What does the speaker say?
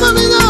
mami, no.